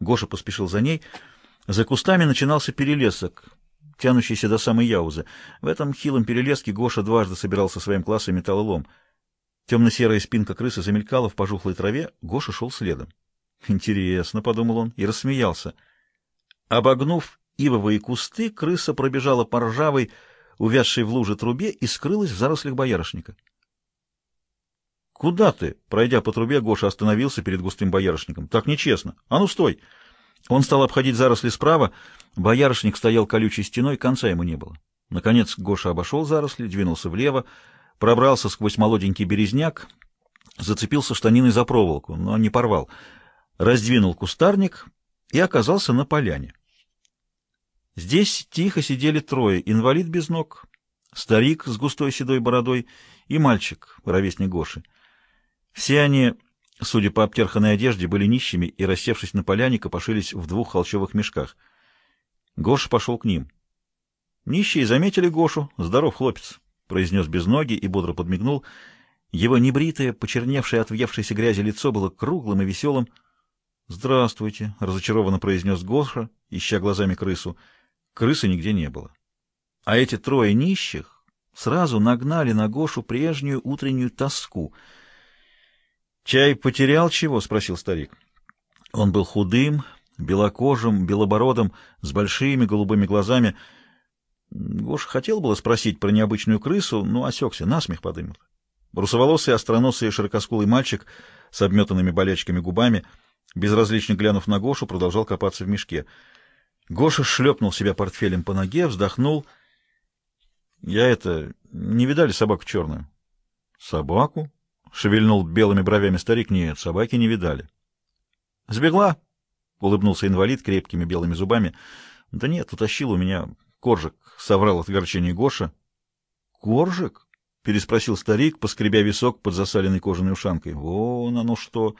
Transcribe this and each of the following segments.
Гоша поспешил за ней. За кустами начинался перелесок, тянущийся до самой Яузы. В этом хилом перелеске Гоша дважды собирал со своим классом металлолом. Темно-серая спинка крысы замелькала в пожухлой траве, Гоша шел следом. «Интересно», — подумал он и рассмеялся. Обогнув ивовые кусты, крыса пробежала по ржавой, увязшей в луже трубе, и скрылась в зарослях боярышника. «Куда ты?» Пройдя по трубе, Гоша остановился перед густым боярышником. «Так нечестно. А ну, стой!» Он стал обходить заросли справа. Боярышник стоял колючей стеной, конца ему не было. Наконец Гоша обошел заросли, двинулся влево, пробрался сквозь молоденький березняк, зацепился штаниной за проволоку, но не порвал, раздвинул кустарник и оказался на поляне. Здесь тихо сидели трое, инвалид без ног, старик с густой седой бородой и мальчик, ровесник Гоши. Все они, судя по обтерханной одежде, были нищими и, рассевшись на поляне, копошились в двух холщовых мешках. Гоша пошел к ним. Нищие заметили Гошу. Здоров, хлопец. — произнес без ноги и бодро подмигнул. Его небритое, почерневшее от въевшейся грязи лицо было круглым и веселым. «Здравствуйте», — разочарованно произнес Гоша, ища глазами крысу. Крысы нигде не было. А эти трое нищих сразу нагнали на Гошу прежнюю утреннюю тоску. «Чай потерял чего?» — спросил старик. Он был худым, белокожим, белобородым, с большими голубыми глазами — Гош хотел было спросить про необычную крысу, но осекся, насмех подымет. Русоволосый, остроносый, широкоскулый мальчик с обметанными болячками губами, безразлично глянув на Гошу, продолжал копаться в мешке. Гоша шлепнул себя портфелем по ноге, вздохнул. — Я это... Не видали собаку черную? — Собаку? — шевельнул белыми бровями старик. — Нет, собаки не видали. — Сбегла? — улыбнулся инвалид крепкими белыми зубами. — Да нет, утащил у меня коржик. — соврал от огорчения Гоша. «Коржик?» — переспросил старик, поскребя висок под засаленной кожаной ушанкой. «Вон оно что!»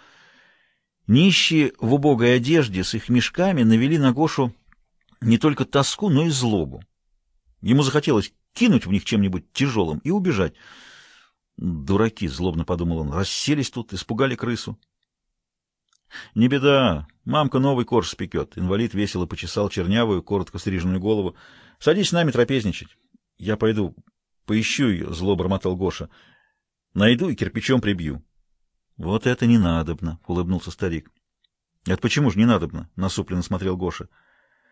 Нищие в убогой одежде с их мешками навели на Гошу не только тоску, но и злобу. Ему захотелось кинуть в них чем-нибудь тяжелым и убежать. «Дураки!» — злобно подумал он. «Расселись тут, испугали крысу». «Не беда, мамка новый корж спекет». Инвалид весело почесал чернявую, коротко стриженную голову. Садись с нами трапезничать. Я пойду поищу ее, — зло бормотал Гоша. Найду и кирпичом прибью. — Вот это не надобно, — улыбнулся старик. — Это почему же не надобно? — насупленно смотрел Гоша.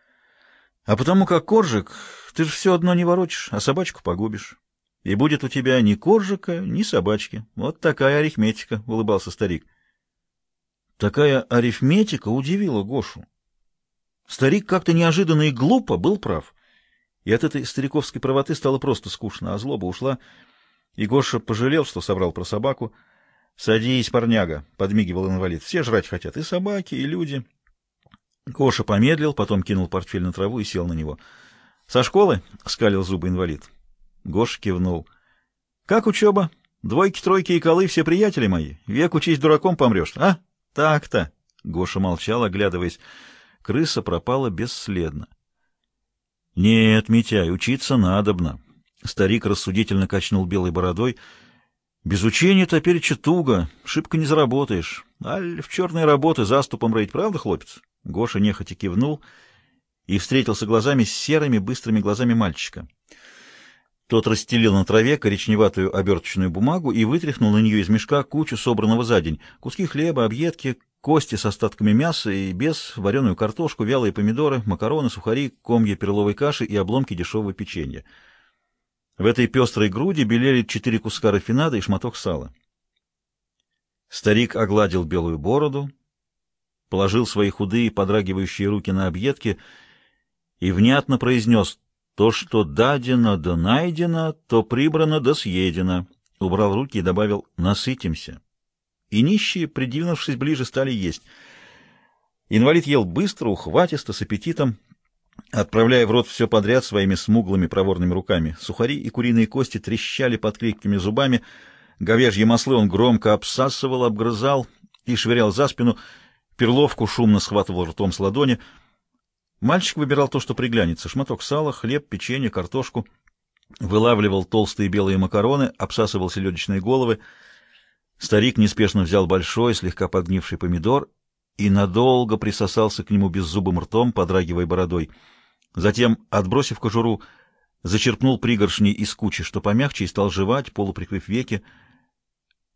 — А потому как коржик, ты же все одно не ворочишь, а собачку погубишь. И будет у тебя ни коржика, ни собачки. Вот такая арифметика, — улыбался старик. Такая арифметика удивила Гошу. Старик как-то неожиданно и глупо был прав. И от этой стариковской правоты стало просто скучно, а злоба ушла. И Гоша пожалел, что собрал про собаку. — Садись, парняга, — подмигивал инвалид. — Все жрать хотят, и собаки, и люди. Гоша помедлил, потом кинул портфель на траву и сел на него. — Со школы? — скалил зубы инвалид. Гоша кивнул. — Как учеба? Двойки, тройки и колы все приятели мои. Век учись дураком помрешь, а? Так-то. Гоша молчал, оглядываясь. Крыса пропала бесследно. — Нет, Митяй, учиться надобно. Старик рассудительно качнул белой бородой. — Без учения-то переча туго, шибко не заработаешь. Аль в черные работы заступом рыть, правда, хлопец? Гоша нехотя кивнул и встретился глазами с серыми быстрыми глазами мальчика. Тот расстелил на траве коричневатую оберточную бумагу и вытряхнул на нее из мешка кучу собранного за день. Куски хлеба, объедки, кости с остатками мяса и без, вареную картошку, вялые помидоры, макароны, сухари, комья перловой каши и обломки дешевого печенья. В этой пестрой груди белели четыре куска рафинада и шматок сала. Старик огладил белую бороду, положил свои худые, подрагивающие руки на объедки и внятно произнес «То, что дадено да найдено, то прибрано да съедено». Убрал руки и добавил «Насытимся» и нищие, придвинувшись ближе, стали есть. Инвалид ел быстро, ухватисто, с аппетитом, отправляя в рот все подряд своими смуглыми проворными руками. Сухари и куриные кости трещали под крепкими зубами, говяжьи маслы он громко обсасывал, обгрызал и швырял за спину, перловку шумно схватывал ртом с ладони. Мальчик выбирал то, что приглянется — шматок сала, хлеб, печенье, картошку. Вылавливал толстые белые макароны, обсасывал селедочные головы — Старик неспешно взял большой, слегка подгнивший помидор и надолго присосался к нему беззубым ртом, подрагивая бородой. Затем, отбросив кожуру, зачерпнул пригоршни из кучи, что помягче, и стал жевать, полуприкрыв веки.